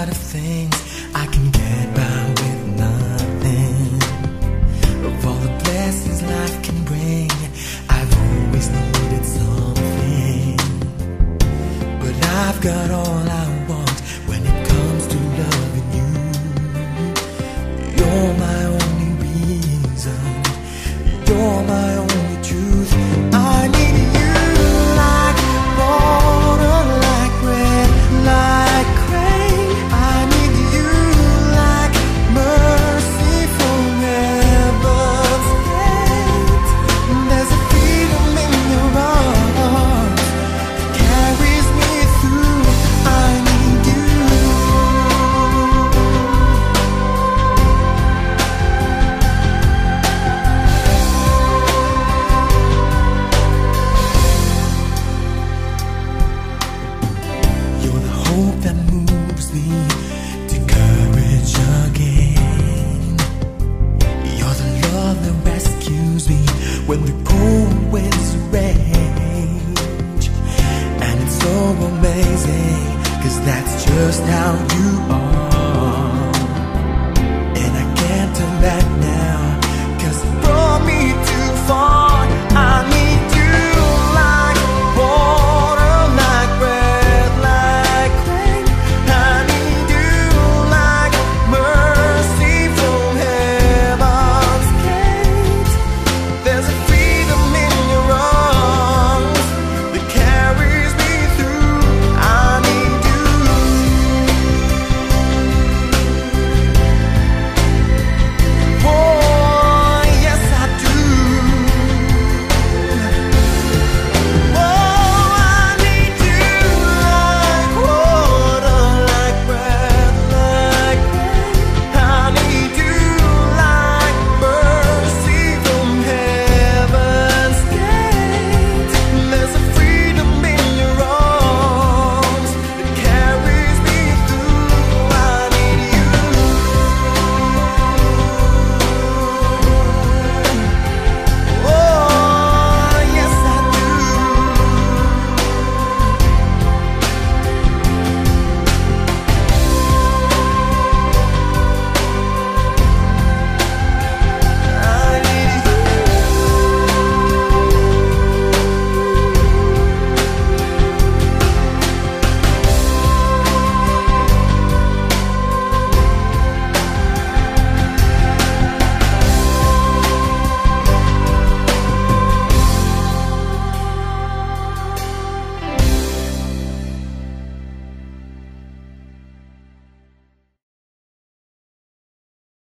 lot of things I can get by with nothing. Of all the blessings life can bring I've always needed something. But I've got all I gives me the courage again. You're the love that rescues me when the cold winds rage. And it's so amazing, cause that's just how you are.